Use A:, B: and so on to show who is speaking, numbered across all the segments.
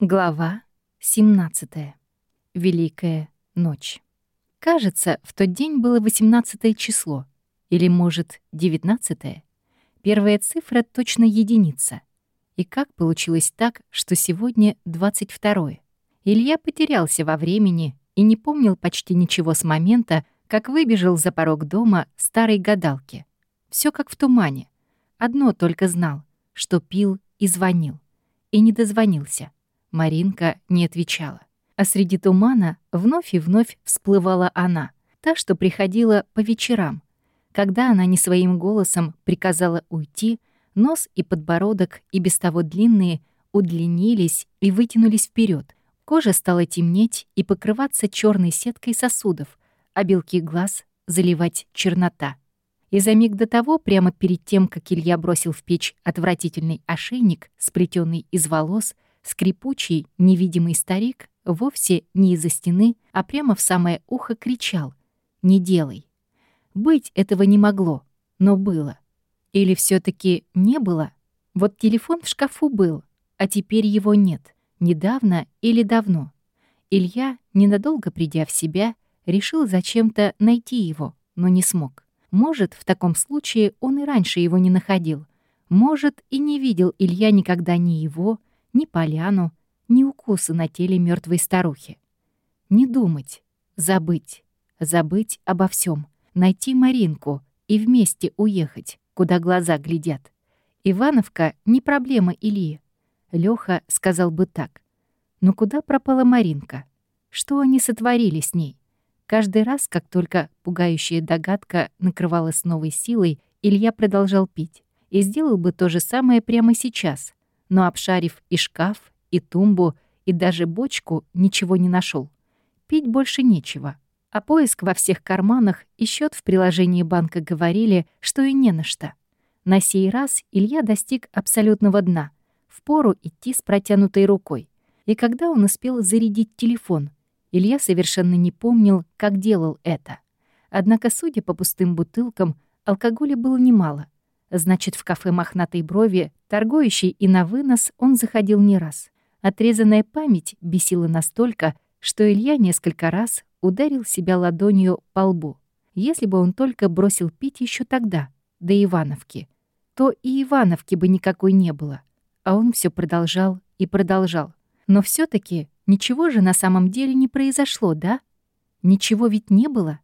A: Глава 17. Великая ночь. Кажется, в тот день было 18 число. Или, может, 19 -е. Первая цифра точно единица. И как получилось так, что сегодня 22 -е? Илья потерялся во времени и не помнил почти ничего с момента, как выбежал за порог дома старой гадалки. Все как в тумане. Одно только знал, что пил и звонил. И не дозвонился. Маринка не отвечала. А среди тумана вновь и вновь всплывала она, та, что приходила по вечерам. Когда она не своим голосом приказала уйти, нос и подбородок, и без того длинные, удлинились и вытянулись вперед. Кожа стала темнеть и покрываться черной сеткой сосудов, а белки глаз заливать чернота. И за миг до того, прямо перед тем, как Илья бросил в печь отвратительный ошейник, сплетенный из волос, Скрипучий, невидимый старик вовсе не из-за стены, а прямо в самое ухо кричал «Не делай». Быть этого не могло, но было. Или все таки не было? Вот телефон в шкафу был, а теперь его нет. Недавно или давно. Илья, ненадолго придя в себя, решил зачем-то найти его, но не смог. Может, в таком случае он и раньше его не находил. Может, и не видел Илья никогда ни его, ни поляну, ни укусы на теле мертвой старухи. Не думать, забыть, забыть обо всем, найти Маринку и вместе уехать, куда глаза глядят. Ивановка — не проблема Ильи. Лёха сказал бы так. Но куда пропала Маринка? Что они сотворили с ней? Каждый раз, как только пугающая догадка накрывала с новой силой, Илья продолжал пить. И сделал бы то же самое прямо сейчас но, обшарив и шкаф, и тумбу, и даже бочку, ничего не нашел. Пить больше нечего. А поиск во всех карманах и счет в приложении банка говорили, что и не на что. На сей раз Илья достиг абсолютного дна. Впору идти с протянутой рукой. И когда он успел зарядить телефон, Илья совершенно не помнил, как делал это. Однако, судя по пустым бутылкам, алкоголя было немало — Значит, в кафе «Мохнатой брови», торгующий и на вынос, он заходил не раз. Отрезанная память бесила настолько, что Илья несколько раз ударил себя ладонью по лбу. Если бы он только бросил пить еще тогда, до Ивановки, то и Ивановки бы никакой не было. А он все продолжал и продолжал. Но все таки ничего же на самом деле не произошло, да? Ничего ведь не было.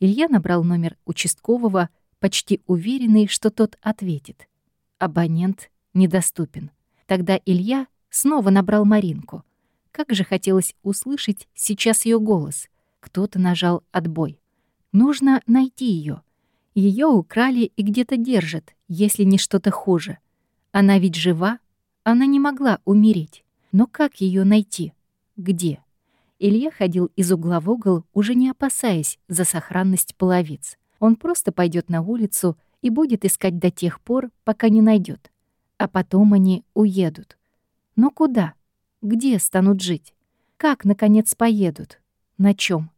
A: Илья набрал номер участкового, почти уверенный, что тот ответит. Абонент недоступен. Тогда Илья снова набрал Маринку. Как же хотелось услышать сейчас ее голос. Кто-то нажал «отбой». Нужно найти ее. Ее украли и где-то держат, если не что-то хуже. Она ведь жива, она не могла умереть. Но как ее найти? Где? Илья ходил из угла в угол, уже не опасаясь за сохранность половиц. Он просто пойдет на улицу и будет искать до тех пор, пока не найдет. А потом они уедут. Но куда? Где станут жить? Как, наконец, поедут? На чем?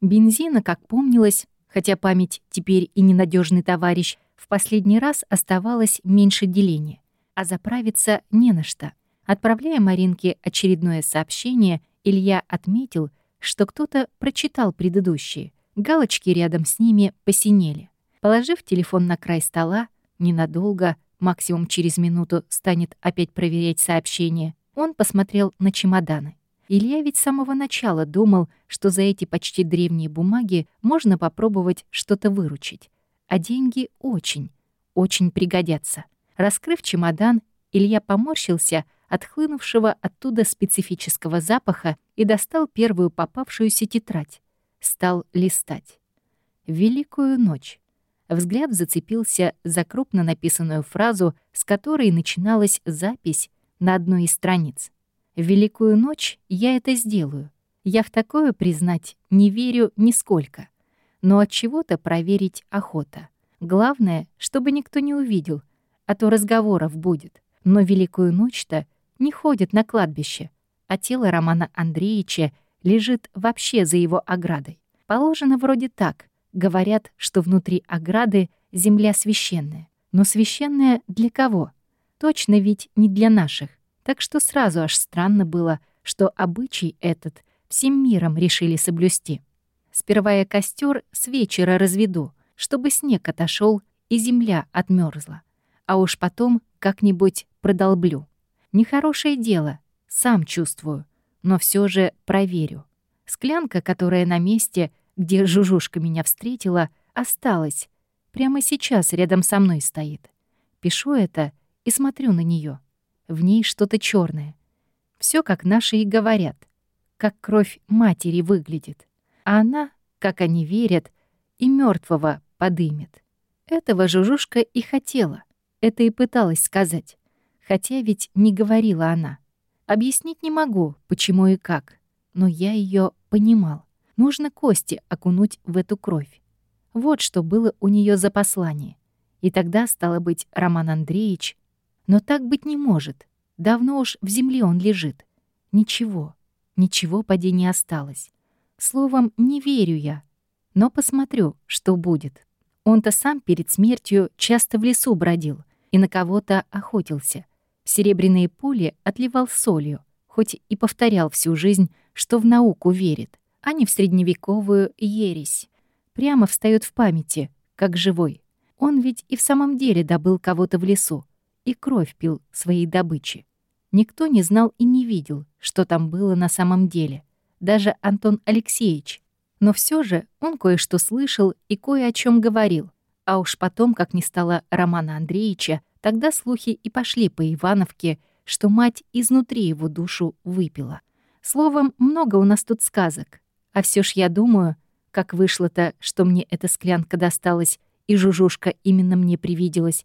A: Бензина, как помнилось, хотя память теперь и ненадежный товарищ, в последний раз оставалось меньше деления. А заправиться не на что. Отправляя Маринке очередное сообщение, Илья отметил, что кто-то прочитал предыдущие — Галочки рядом с ними посинели. Положив телефон на край стола, ненадолго, максимум через минуту станет опять проверять сообщение, он посмотрел на чемоданы. Илья ведь с самого начала думал, что за эти почти древние бумаги можно попробовать что-то выручить. А деньги очень, очень пригодятся. Раскрыв чемодан, Илья поморщился от хлынувшего оттуда специфического запаха и достал первую попавшуюся тетрадь стал листать. «Великую ночь». Взгляд зацепился за крупно написанную фразу, с которой начиналась запись на одной из страниц. «В великую ночь я это сделаю. Я в такое признать не верю нисколько. Но от чего-то проверить охота. Главное, чтобы никто не увидел, а то разговоров будет. Но великую ночь-то не ходит на кладбище, а тело Романа Андреевича лежит вообще за его оградой. Положено вроде так. Говорят, что внутри ограды земля священная. Но священная для кого? Точно ведь не для наших. Так что сразу аж странно было, что обычай этот всем миром решили соблюсти. Сперва я костер с вечера разведу, чтобы снег отошел и земля отмерзла, а уж потом как-нибудь продолблю. Нехорошее дело, сам чувствую, но все же проверю. Склянка, которая на месте, где Жужушка меня встретила, осталась. Прямо сейчас рядом со мной стоит. Пишу это и смотрю на нее. В ней что-то черное. Все как наши и говорят, как кровь матери выглядит. А она, как они верят, и мертвого подымет. Этого Жужушка и хотела. Это и пыталась сказать. Хотя ведь не говорила она. Объяснить не могу, почему и как. Но я ее понимал. Нужно кости окунуть в эту кровь. Вот что было у нее за послание. И тогда, стало быть, Роман Андреевич... Но так быть не может. Давно уж в земле он лежит. Ничего, ничего поди не осталось. Словом, не верю я. Но посмотрю, что будет. Он-то сам перед смертью часто в лесу бродил и на кого-то охотился. Серебряные пули отливал солью, хоть и повторял всю жизнь, что в науку верит, а не в средневековую ересь. Прямо встает в памяти, как живой. Он ведь и в самом деле добыл кого-то в лесу и кровь пил своей добычи. Никто не знал и не видел, что там было на самом деле. Даже Антон Алексеевич. Но все же он кое-что слышал и кое о чем говорил. А уж потом, как не стало Романа Андреевича, тогда слухи и пошли по Ивановке, что мать изнутри его душу выпила. Словом, много у нас тут сказок. А все ж я думаю, как вышло-то, что мне эта склянка досталась, и жужушка именно мне привиделась,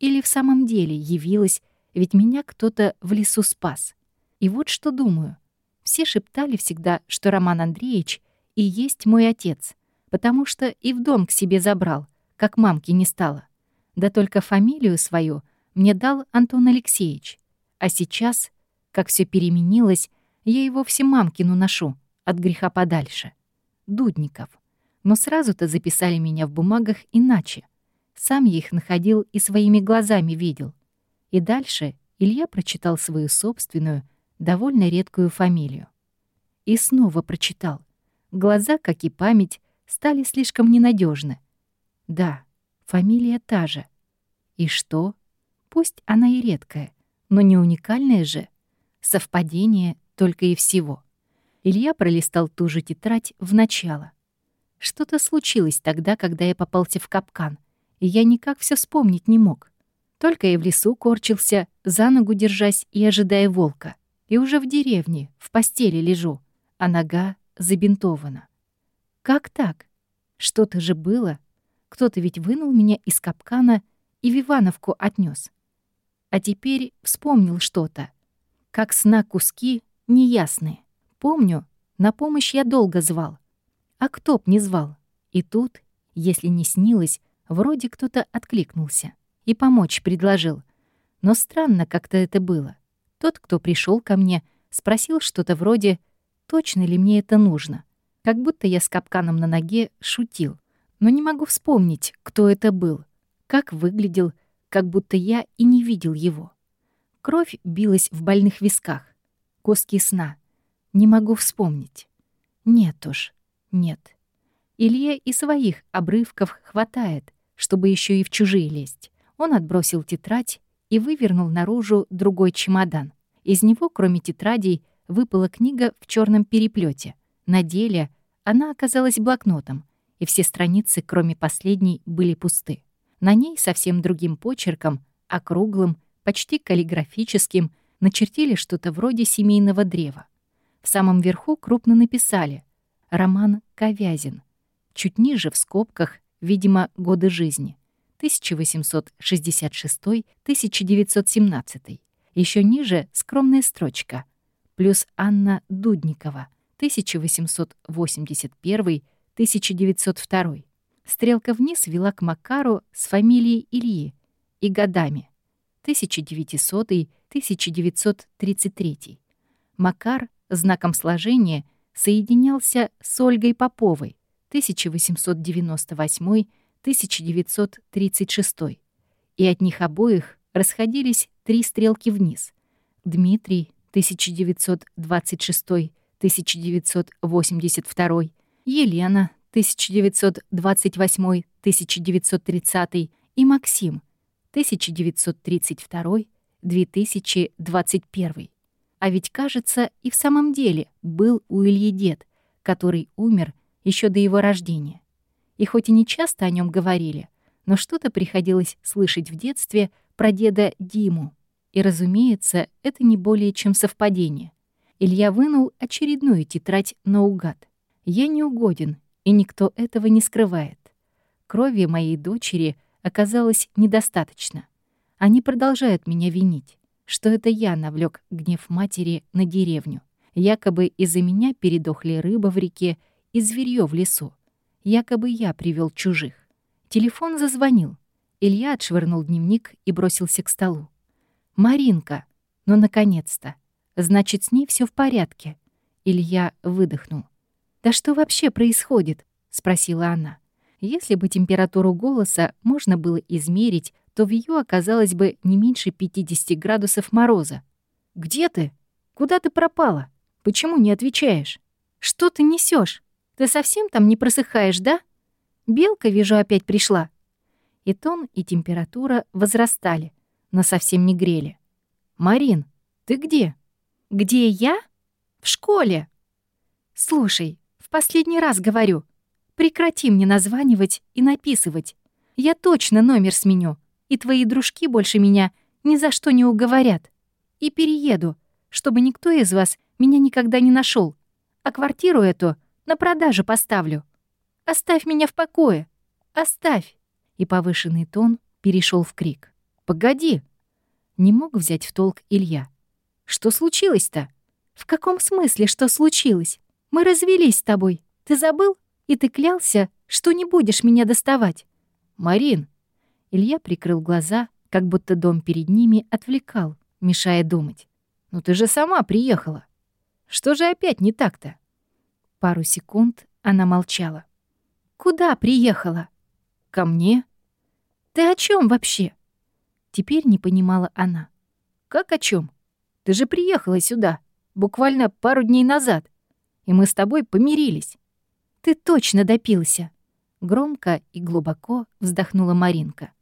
A: или в самом деле явилась, ведь меня кто-то в лесу спас. И вот что думаю. Все шептали всегда, что Роман Андреевич и есть мой отец, потому что и в дом к себе забрал, как мамки не стало. Да только фамилию свою мне дал Антон Алексеевич. А сейчас, как все переменилось, я его все мамкину ношу, от греха подальше. Дудников. Но сразу-то записали меня в бумагах иначе. Сам я их находил и своими глазами видел. И дальше Илья прочитал свою собственную, довольно редкую фамилию. И снова прочитал. Глаза, как и память, стали слишком ненадежны. Да, фамилия та же. И что? Пусть она и редкая, но не уникальная же. Совпадение только и всего. Илья пролистал ту же тетрадь в начало. Что-то случилось тогда, когда я попался в капкан, и я никак все вспомнить не мог. Только я в лесу корчился, за ногу держась и ожидая волка. И уже в деревне, в постели лежу, а нога забинтована. Как так? Что-то же было. Кто-то ведь вынул меня из капкана и в Ивановку отнес. А теперь вспомнил что-то. Как сна куски неясные. Помню, на помощь я долго звал. А кто б не звал? И тут, если не снилось, вроде кто-то откликнулся и помочь предложил. Но странно как-то это было. Тот, кто пришел ко мне, спросил что-то вроде «Точно ли мне это нужно?» Как будто я с капканом на ноге шутил. Но не могу вспомнить, кто это был, как выглядел, как будто я и не видел его. Кровь билась в больных висках. Куски сна. Не могу вспомнить. Нет уж, нет. Илье и своих обрывков хватает, чтобы еще и в чужие лезть. Он отбросил тетрадь и вывернул наружу другой чемодан. Из него, кроме тетрадей, выпала книга в черном переплете. На деле она оказалась блокнотом, и все страницы, кроме последней, были пусты. На ней совсем другим почерком, округлым, почти каллиграфическим, начертили что-то вроде семейного древа. В самом верху крупно написали «Роман Ковязин». Чуть ниже, в скобках, видимо, годы жизни. 1866-1917. Еще ниже скромная строчка. Плюс Анна Дудникова. 1881-1902. Стрелка вниз вела к Макару с фамилией Ильи и годами. 1900-1933. Макар знаком сложения соединялся с Ольгой Поповой 1898-1936, и от них обоих расходились три стрелки вниз. Дмитрий, 1926-1982, Елена, 1928-1930 и Максим, 1932-2021. А ведь, кажется, и в самом деле был у Ильи дед, который умер еще до его рождения. И хоть и не часто о нем говорили, но что-то приходилось слышать в детстве про деда Диму. И, разумеется, это не более чем совпадение. Илья вынул очередную тетрадь наугад. «Я не угоден, и никто этого не скрывает. Крови моей дочери оказалось недостаточно. Они продолжают меня винить, что это я навлек гнев матери на деревню. Якобы из-за меня передохли рыба в реке и зверьё в лесу. Якобы я привел чужих. Телефон зазвонил. Илья отшвырнул дневник и бросился к столу. «Маринка! Ну, наконец-то! Значит, с ней все в порядке!» Илья выдохнул. «Да что вообще происходит?» — спросила она. Если бы температуру голоса можно было измерить, то в ее оказалось бы не меньше 50 градусов мороза. «Где ты? Куда ты пропала? Почему не отвечаешь? Что ты несешь? Ты совсем там не просыхаешь, да? Белка, вижу, опять пришла». И тон, и температура возрастали, но совсем не грели. «Марин, ты где?» «Где я? В школе!» «Слушай, Последний раз говорю. Прекрати мне названивать и написывать. Я точно номер сменю, и твои дружки больше меня ни за что не уговорят. И перееду, чтобы никто из вас меня никогда не нашел. А квартиру эту на продажу поставлю. Оставь меня в покое. Оставь. И повышенный тон перешел в крик. Погоди. Не мог взять в толк Илья. Что случилось-то? В каком смысле, что случилось? Мы развелись с тобой. Ты забыл? И ты клялся, что не будешь меня доставать. Марин. Илья прикрыл глаза, как будто дом перед ними отвлекал, мешая думать. Ну ты же сама приехала. Что же опять не так-то? Пару секунд она молчала. Куда приехала? Ко мне. Ты о чем вообще? Теперь не понимала она. Как о чем? Ты же приехала сюда буквально пару дней назад и мы с тобой помирились. Ты точно допился. Громко и глубоко вздохнула Маринка.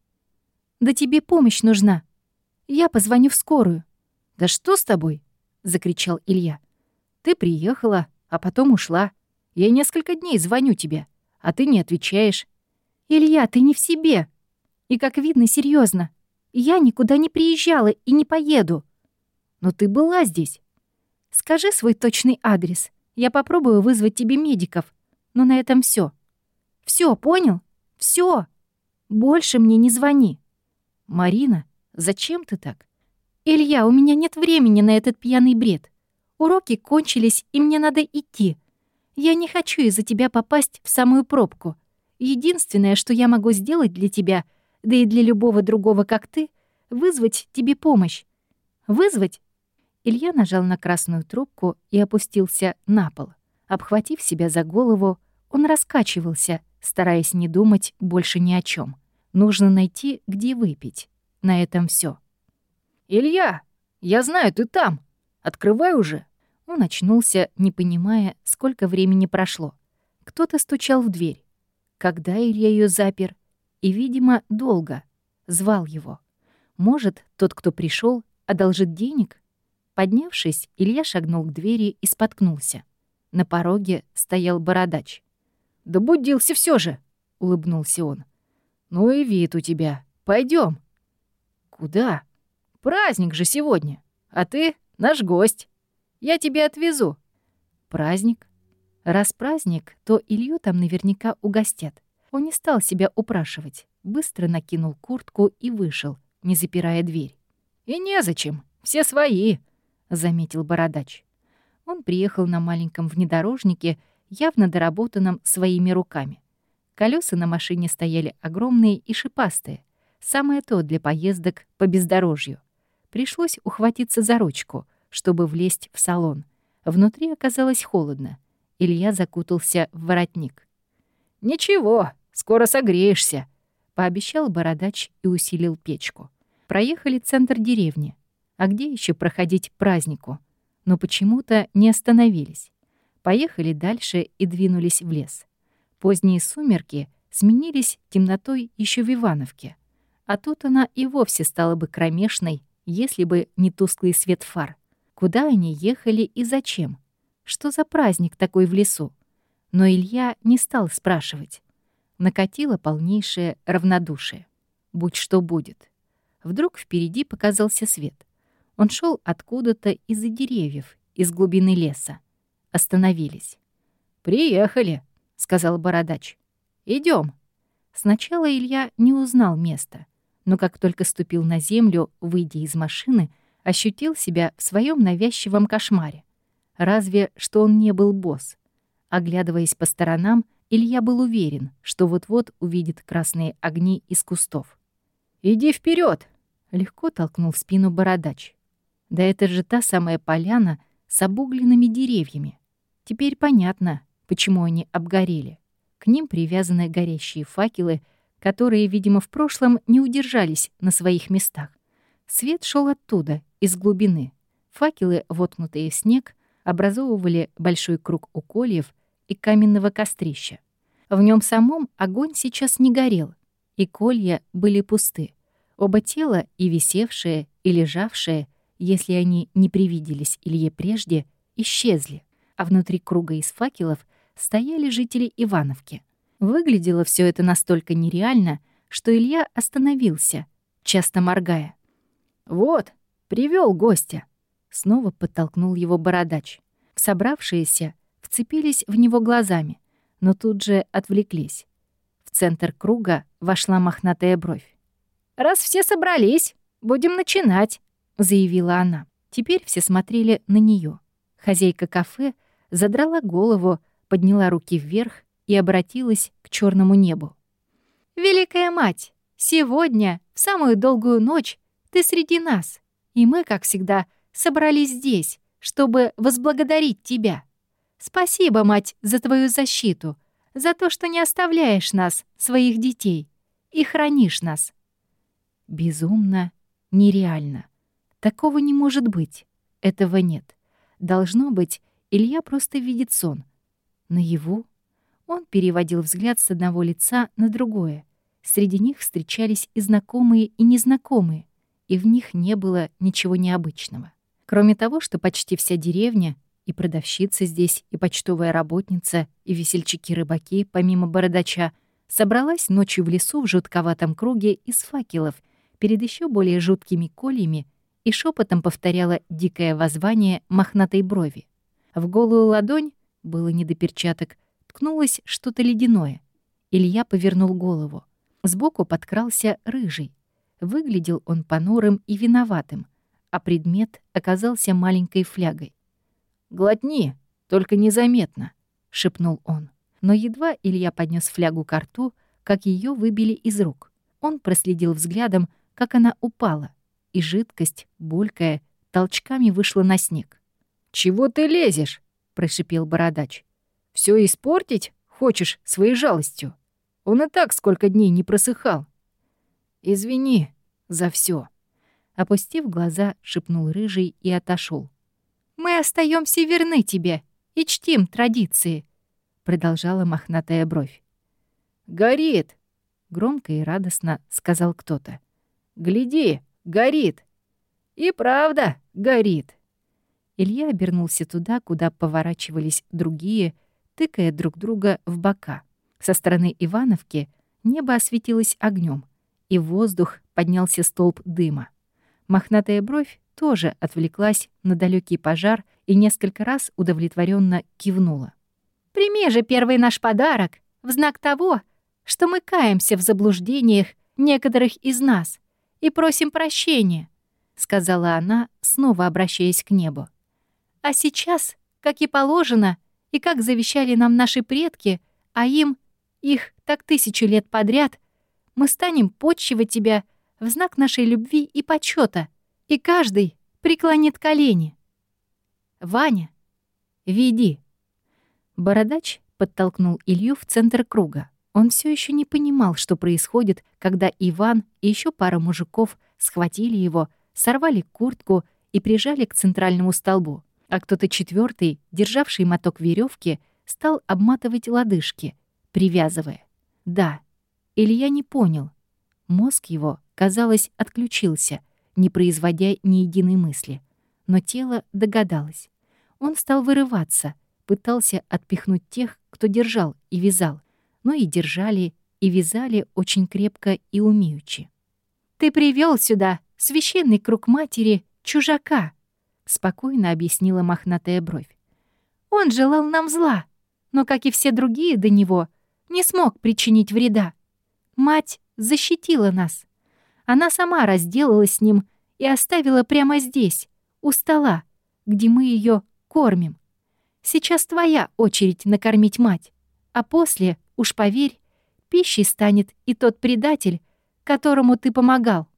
A: Да тебе помощь нужна. Я позвоню в скорую. Да что с тобой? закричал Илья. Ты приехала, а потом ушла. Я несколько дней звоню тебе, а ты не отвечаешь. Илья, ты не в себе. И, как видно, серьезно. Я никуда не приезжала и не поеду. Но ты была здесь. Скажи свой точный адрес. Я попробую вызвать тебе медиков, но на этом все. Все, понял? Все. Больше мне не звони. Марина, зачем ты так? Илья, у меня нет времени на этот пьяный бред. Уроки кончились, и мне надо идти. Я не хочу из-за тебя попасть в самую пробку. Единственное, что я могу сделать для тебя, да и для любого другого, как ты, вызвать тебе помощь. Вызвать Илья нажал на красную трубку и опустился на пол. Обхватив себя за голову, он раскачивался, стараясь не думать больше ни о чем. Нужно найти, где выпить. На этом все. «Илья, я знаю, ты там. Открывай уже!» Он очнулся, не понимая, сколько времени прошло. Кто-то стучал в дверь. Когда Илья ее запер? И, видимо, долго. Звал его. Может, тот, кто пришел, одолжит денег? Поднявшись, Илья шагнул к двери и споткнулся. На пороге стоял бородач. «Да будился все же!» — улыбнулся он. «Ну и вид у тебя. Пойдем. «Куда?» «Праздник же сегодня. А ты наш гость. Я тебя отвезу». «Праздник?» Раз праздник, то Илью там наверняка угостят. Он не стал себя упрашивать. Быстро накинул куртку и вышел, не запирая дверь. «И незачем. Все свои заметил бородач. Он приехал на маленьком внедорожнике, явно доработанном своими руками. Колеса на машине стояли огромные и шипастые. Самое то для поездок по бездорожью. Пришлось ухватиться за ручку, чтобы влезть в салон. Внутри оказалось холодно. Илья закутался в воротник. «Ничего, скоро согреешься», — пообещал бородач и усилил печку. Проехали центр деревни. А где еще проходить празднику? Но почему-то не остановились. Поехали дальше и двинулись в лес. Поздние сумерки сменились темнотой еще в Ивановке. А тут она и вовсе стала бы кромешной, если бы не тусклый свет фар. Куда они ехали и зачем? Что за праздник такой в лесу? Но Илья не стал спрашивать. Накатило полнейшее равнодушие. Будь что будет. Вдруг впереди показался свет. Он шел откуда-то из-за деревьев, из глубины леса. Остановились. «Приехали», — сказал бородач. Идем. Сначала Илья не узнал места, но как только ступил на землю, выйдя из машины, ощутил себя в своем навязчивом кошмаре. Разве что он не был босс. Оглядываясь по сторонам, Илья был уверен, что вот-вот увидит красные огни из кустов. «Иди вперед! легко толкнул в спину бородач. Да это же та самая поляна с обугленными деревьями. Теперь понятно, почему они обгорели. К ним привязаны горящие факелы, которые, видимо, в прошлом не удержались на своих местах. Свет шел оттуда, из глубины. Факелы, воткнутые в снег, образовывали большой круг укольев и каменного кострища. В нем самом огонь сейчас не горел, и колья были пусты. Оба тела, и висевшие, и лежавшие, если они не привиделись Илье прежде, исчезли, а внутри круга из факелов стояли жители Ивановки. Выглядело все это настолько нереально, что Илья остановился, часто моргая. «Вот, привел гостя!» Снова подтолкнул его бородач. Собравшиеся вцепились в него глазами, но тут же отвлеклись. В центр круга вошла мохнатая бровь. «Раз все собрались, будем начинать», — заявила она. Теперь все смотрели на нее. Хозяйка кафе задрала голову, подняла руки вверх и обратилась к черному небу. «Великая мать, сегодня, в самую долгую ночь, ты среди нас, и мы, как всегда, собрались здесь, чтобы возблагодарить тебя. Спасибо, мать, за твою защиту, за то, что не оставляешь нас, своих детей, и хранишь нас. Безумно, нереально. Такого не может быть. Этого нет. Должно быть, Илья просто видит сон. Наяву он переводил взгляд с одного лица на другое. Среди них встречались и знакомые, и незнакомые, и в них не было ничего необычного. Кроме того, что почти вся деревня, и продавщица здесь, и почтовая работница, и весельчаки-рыбаки, помимо бородача, собралась ночью в лесу в жутковатом круге из факелов — перед еще более жуткими кольями и шепотом повторяла дикое воззвание мохнатой брови. В голую ладонь, было не до перчаток, ткнулось что-то ледяное. Илья повернул голову. Сбоку подкрался рыжий. Выглядел он понурым и виноватым, а предмет оказался маленькой флягой. «Глотни, только незаметно», — шепнул он. Но едва Илья поднес флягу к рту, как ее выбили из рук. Он проследил взглядом, как она упала, и жидкость, булькая, толчками вышла на снег. «Чего ты лезешь?» — прошипел бородач. Все испортить хочешь своей жалостью? Он и так сколько дней не просыхал. Извини за все. Опустив глаза, шепнул рыжий и отошел. Мы остаемся верны тебе и чтим традиции, продолжала мохнатая бровь. Горит! громко и радостно сказал кто-то. Гляди, горит. И правда, горит. Илья обернулся туда, куда поворачивались другие, тыкая друг друга в бока. Со стороны Ивановки небо осветилось огнем, и в воздух поднялся столб дыма. Мохнатая бровь тоже отвлеклась на далекий пожар и несколько раз удовлетворенно кивнула. «Прими же первый наш подарок в знак того, что мы каемся в заблуждениях некоторых из нас и просим прощения», — сказала она, снова обращаясь к небу. «А сейчас, как и положено, и как завещали нам наши предки, а им, их так тысячу лет подряд, мы станем почивать тебя в знак нашей любви и почета, и каждый преклонит колени. Ваня, веди. Бородач подтолкнул Илью в центр круга. Он все еще не понимал, что происходит, когда Иван и еще пара мужиков схватили его, сорвали куртку и прижали к центральному столбу, а кто-то четвертый, державший моток веревки, стал обматывать лодыжки, привязывая. Да, Илья не понял. Мозг его, казалось, отключился, не производя ни единой мысли. Но тело догадалось. Он стал вырываться, пытался отпихнуть тех, кто держал и вязал, но и держали, и вязали очень крепко и умеючи. «Ты привел сюда священный круг матери чужака», — спокойно объяснила мохнатая бровь. «Он желал нам зла, но, как и все другие до него, не смог причинить вреда. Мать защитила нас. Она сама разделалась с ним и оставила прямо здесь, у стола, где мы ее кормим. Сейчас твоя очередь накормить мать, а после, уж поверь, пищей станет и тот предатель, которому ты помогал.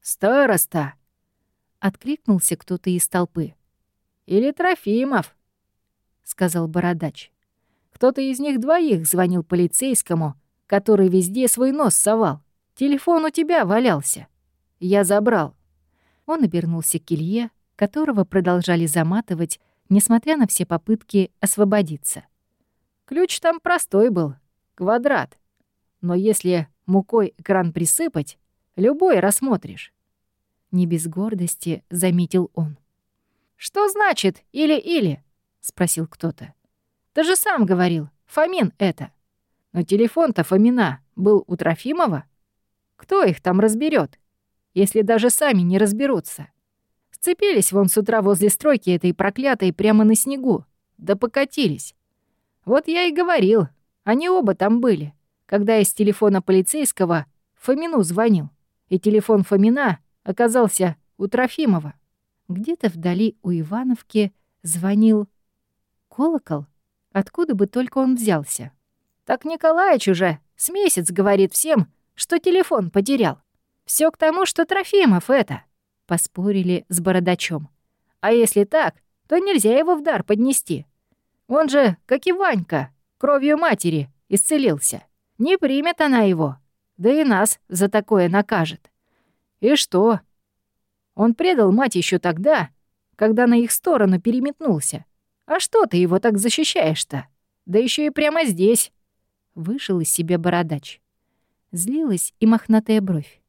B: «Староста!» — откликнулся кто-то из толпы. «Или Трофимов!» — сказал бородач. Кто-то из них двоих звонил полицейскому, который везде свой нос совал. Телефон у тебя валялся. Я забрал. Он обернулся к Илье, которого продолжали заматывать, несмотря на все попытки освободиться. Ключ там простой был, квадрат. Но если мукой экран присыпать, любой рассмотришь. Не без гордости заметил он. «Что значит «или-или»?» — спросил кто-то. «Ты же сам говорил, Фомин это. Но телефон-то Фомина был у Трофимова. Кто их там разберет, если даже сами не разберутся?» Сцепились вон с утра возле стройки этой проклятой прямо на снегу. Да покатились. Вот я и говорил, они оба там были, когда из телефона полицейского Фомину звонил. И телефон Фомина оказался у Трофимова. Где-то вдали у Ивановки звонил колокол. Откуда бы только он взялся? Так Николаевич уже с месяц говорит всем, что телефон потерял. Все к тому, что Трофимов это поспорили с бородачом. А если так, то нельзя его в дар поднести. Он же, как и Ванька, кровью матери исцелился. Не примет она его, да и нас за такое накажет. И что? Он предал мать еще тогда, когда на их сторону переметнулся. А что ты его так защищаешь-то? Да еще и прямо здесь. Вышел из себя бородач. Злилась и мохнатая бровь.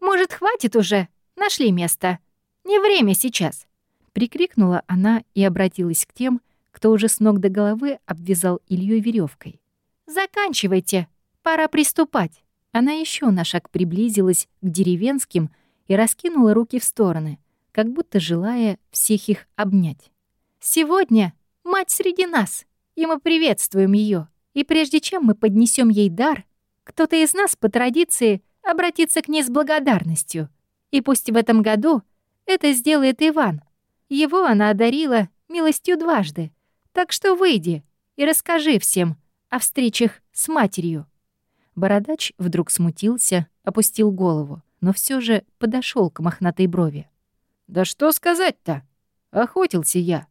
B: «Может, хватит уже?» Нашли место. Не время сейчас!» Прикрикнула она и обратилась к тем, кто уже с ног до головы обвязал Илью веревкой. «Заканчивайте! Пора приступать!» Она еще на шаг приблизилась к деревенским и раскинула руки в стороны, как будто желая всех их обнять. «Сегодня мать среди нас, и мы приветствуем ее. И прежде чем мы поднесем ей дар, кто-то из нас по традиции обратится к ней с благодарностью. И пусть в этом году это сделает Иван. Его она одарила милостью дважды. Так что выйди и расскажи всем о встречах с матерью». Бородач вдруг смутился, опустил голову, но все же подошел к мохнатой брови. «Да что сказать-то? Охотился я.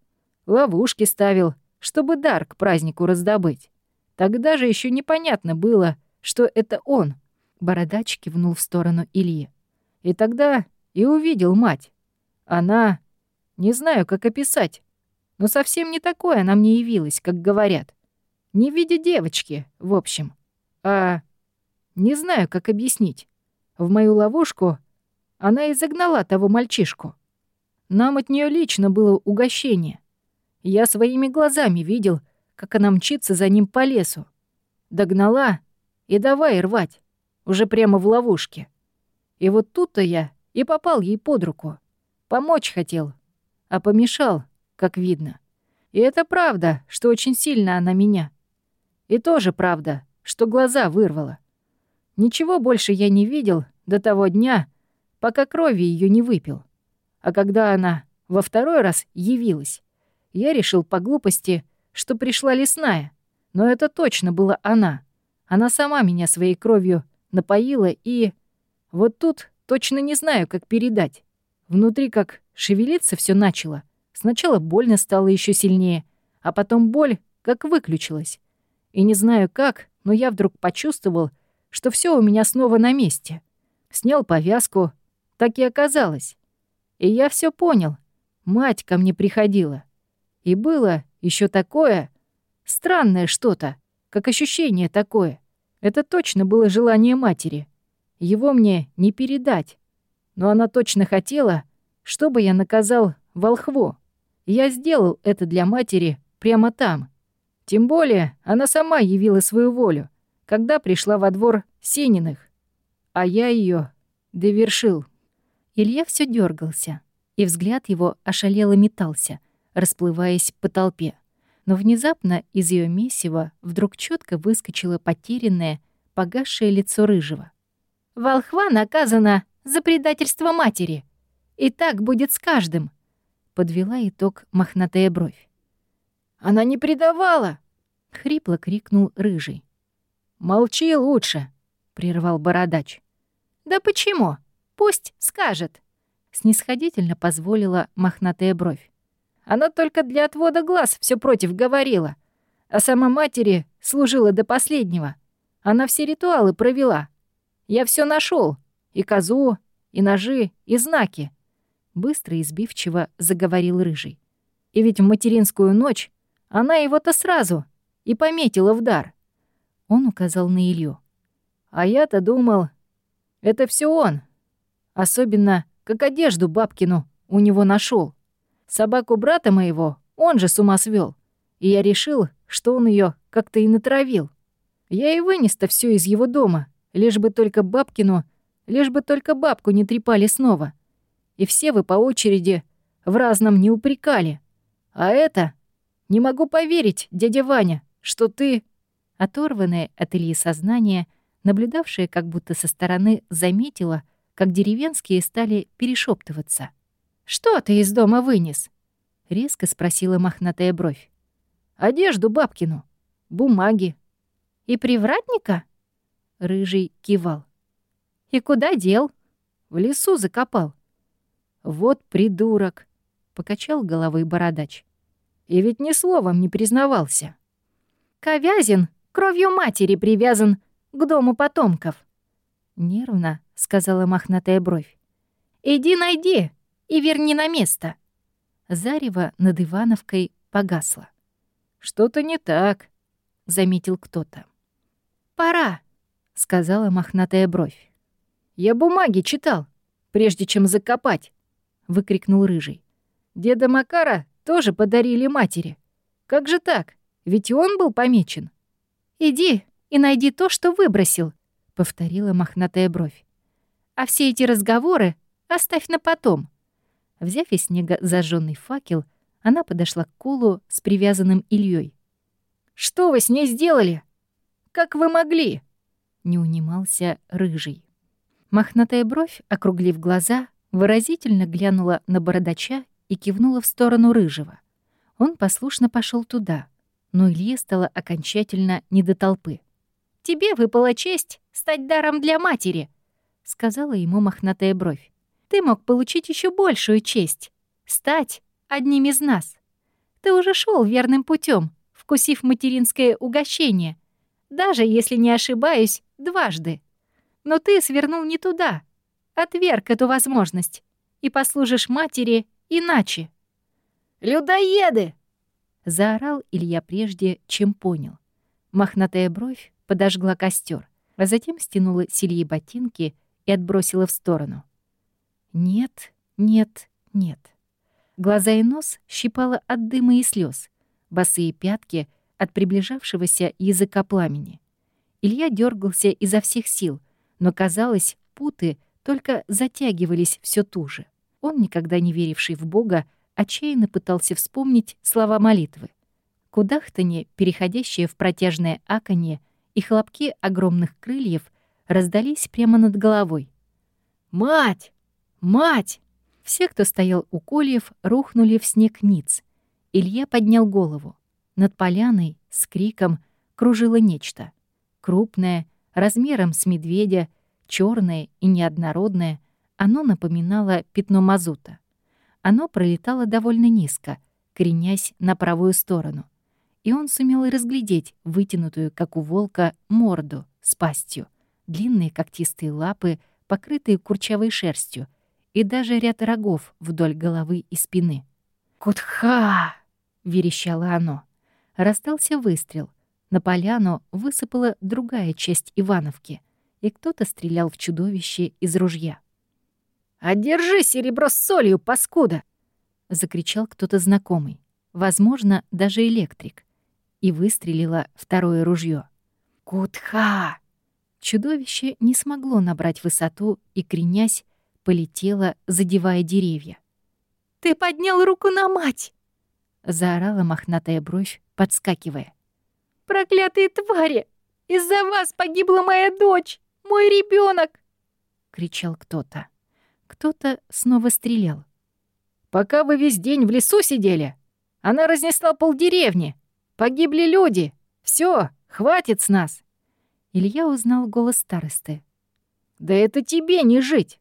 B: Ловушки ставил, чтобы дар к празднику раздобыть. Тогда же еще непонятно было, что это он». Бородач кивнул в сторону Ильи. И тогда и увидел мать. Она... Не знаю, как описать, но совсем не такое она мне явилась, как говорят. Не в виде девочки, в общем. А... Не знаю, как объяснить. В мою ловушку она и загнала того мальчишку. Нам от нее лично было угощение. Я своими глазами видел, как она мчится за ним по лесу. Догнала и давай рвать, уже прямо в ловушке. И вот тут-то я и попал ей под руку. Помочь хотел, а помешал, как видно. И это правда, что очень сильно она меня. И тоже правда, что глаза вырвала. Ничего больше я не видел до того дня, пока крови ее не выпил. А когда она во второй раз явилась, я решил по глупости, что пришла лесная. Но это точно была она. Она сама меня своей кровью напоила и... Вот тут точно не знаю, как передать. Внутри как шевелиться все начало. Сначала больно стало еще сильнее, а потом боль как выключилась. И не знаю как, но я вдруг почувствовал, что все у меня снова на месте. Снял повязку, так и оказалось. И я все понял. Мать ко мне приходила. И было еще такое странное что-то, как ощущение такое. Это точно было желание матери. Его мне не передать. Но она точно хотела, чтобы я наказал волхво. Я сделал это для матери прямо там. Тем более она сама явила свою волю, когда пришла во двор Сениных. А я ее довершил.
A: Илья все дергался, и взгляд его ошалело метался, расплываясь по толпе. Но внезапно из ее месива вдруг четко выскочило потерянное, погасшее лицо рыжего. «Волхва наказана за предательство матери. И так будет с каждым», — подвела итог мохнатая бровь.
B: «Она не предавала!»
A: — хрипло крикнул рыжий.
B: «Молчи лучше!» — прервал бородач.
A: «Да почему? Пусть скажет!» — снисходительно позволила мохнатая бровь.
B: «Она только для отвода глаз все против говорила, а сама матери служила до последнего. Она все ритуалы провела. Я все нашел и козу, и ножи, и знаки!» Быстро и избивчиво заговорил Рыжий. «И ведь в материнскую ночь она его-то сразу и пометила в дар.
A: Он указал на Илью.
B: А я-то думал, это все он. Особенно, как одежду бабкину у него нашел. Собаку брата моего он же с ума свел. И я решил, что он ее как-то и натравил. Я и вынес-то все из его дома, лишь бы только бабкину, лишь бы только бабку не трепали снова. И все вы по очереди в разном не упрекали. А это не могу поверить, дядя Ваня, что ты...»
A: Оторванное от Ильи сознание, наблюдавшее как будто со стороны, заметила, как деревенские стали перешептываться.
B: «Что ты из дома вынес?»
A: — резко спросила мохнатая бровь.
B: «Одежду бабкину, бумаги».
A: «И привратника?» — рыжий кивал. «И куда дел?»
B: «В лесу закопал». «Вот придурок!» — покачал головой бородач. И ведь ни словом не признавался.
A: «Ковязин кровью матери привязан к дому потомков», — нервно сказала мохнатая бровь. «Иди найди и верни на место». Зарево над Ивановкой погасло.
B: «Что-то не так», — заметил кто-то.
A: «Пора», — сказала мохнатая бровь.
B: «Я бумаги читал, прежде чем закопать», — выкрикнул Рыжий. «Деда Макара тоже подарили матери. Как же так? Ведь и он был помечен.
A: «Иди и найди то, что выбросил», — повторила мохнатая бровь. «А все эти разговоры оставь на потом». Взяв из снега зажженный факел, она подошла к Колу с привязанным Ильей.
B: «Что вы с ней сделали? Как вы могли?»
A: Не унимался рыжий. Мохнатая бровь, округлив глаза, выразительно глянула на бородача и кивнула в сторону рыжего. Он послушно пошел туда, но Илье стало окончательно не до толпы. «Тебе выпала честь стать даром для матери», — сказала ему мохнатая бровь. «Ты мог получить еще большую честь — стать одним из нас. Ты уже шел верным путем, вкусив материнское угощение, даже если не ошибаюсь, дважды. Но ты свернул не туда, отверг эту возможность и послужишь матери иначе.
B: «Людоеды!»
A: — заорал Илья прежде, чем понял. Мохнатая бровь подожгла костер, а затем стянула с Ильи ботинки и отбросила в сторону. Нет, нет, нет. Глаза и нос щипало от дыма и слез, босые пятки — от приближавшегося языка пламени. Илья дергался изо всех сил, но, казалось, путы только затягивались все туже. Он, никогда не веривший в Бога, отчаянно пытался вспомнить слова молитвы. Кудахтанье, переходящее в протяжное аканье, и хлопки огромных крыльев раздались прямо над головой.
B: «Мать! Мать!»
A: Все, кто стоял у кольев, рухнули в снег ниц. Илья поднял голову. Над поляной с криком кружило нечто. Крупное, размером с медведя, черное и неоднородное, оно напоминало пятно мазута. Оно пролетало довольно низко, кренясь на правую сторону. И он сумел разглядеть вытянутую, как у волка, морду с пастью, длинные когтистые лапы, покрытые курчавой шерстью, и даже ряд рогов вдоль головы и спины.
B: «Кутха!»
A: — верещало оно. Раздался выстрел. На поляну высыпала другая часть Ивановки, и кто-то стрелял в чудовище из ружья.
B: «Одержи серебро с солью, паскуда!»
A: — закричал кто-то знакомый, возможно, даже электрик, и выстрелило второе ружье.
B: «Кутха!»
A: Чудовище не смогло набрать высоту и, кренясь, полетело, задевая деревья.
B: «Ты поднял руку на мать!»
A: — заорала мохнатая бровь, подскакивая.
B: «Проклятые твари! Из-за вас погибла моя дочь! Мой ребенок!
A: кричал кто-то. Кто-то снова стрелял.
B: «Пока вы весь день в лесу сидели, она разнесла полдеревни. Погибли люди. Все, хватит с нас!»
A: Илья узнал голос старосты.
B: «Да это тебе не жить!»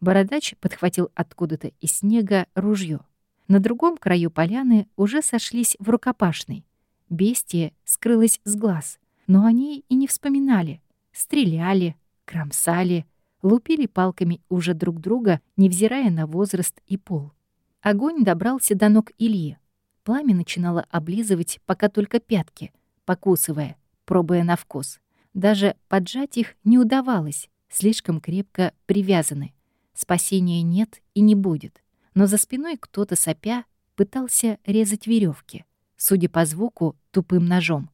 A: Бородач подхватил откуда-то из снега ружье. На другом краю поляны уже сошлись в рукопашной. Бестия скрылась с глаз, но они и не вспоминали. Стреляли, кромсали, лупили палками уже друг друга, невзирая на возраст и пол. Огонь добрался до ног Ильи. Пламя начинало облизывать пока только пятки, покусывая, пробуя на вкус. Даже поджать их не удавалось, слишком крепко привязаны. Спасения нет и не будет. Но за спиной кто-то сопя пытался резать веревки, судя по звуку, тупым ножом.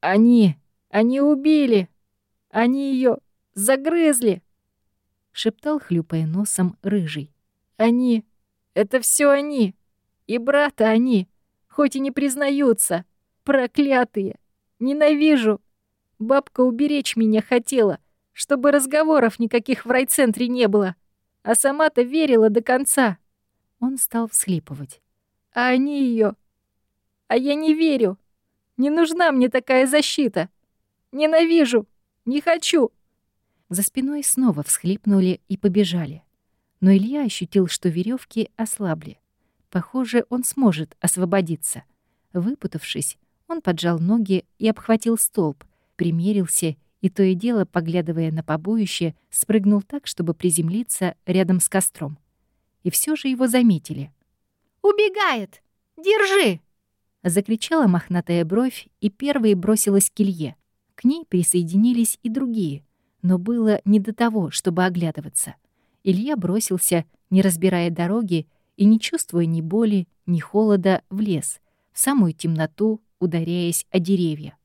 B: «Они! Они убили! Они ее загрызли!»
A: — шептал, хлюпая носом, рыжий.
B: «Они! Это все они! И брата они! Хоть и не признаются! Проклятые! Ненавижу! Бабка уберечь меня хотела, чтобы разговоров никаких в райцентре не было, а сама-то верила до конца!»
A: Он стал всхлипывать.
B: «А они ее, А я не верю! Не нужна мне такая защита! Ненавижу! Не хочу!»
A: За спиной снова всхлипнули и побежали. Но Илья ощутил, что веревки ослабли. Похоже, он сможет освободиться. Выпутавшись, он поджал ноги и обхватил столб, примерился и то и дело, поглядывая на побоище, спрыгнул так, чтобы приземлиться рядом с костром. И все же его заметили.
B: «Убегает! Держи!»
A: Закричала мохнатая бровь и первой бросилась к Илье. К ней присоединились и другие, но было не до того, чтобы оглядываться. Илья бросился, не разбирая дороги и не чувствуя ни боли, ни холода, в лес, в самую темноту, ударяясь о деревья.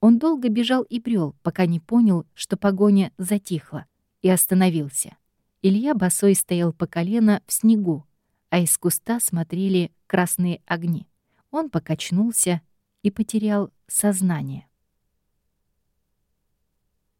A: Он долго бежал и брел, пока не понял, что погоня затихла, и остановился. Илья босой стоял по колено в снегу, а из куста смотрели красные огни. Он покачнулся и потерял сознание.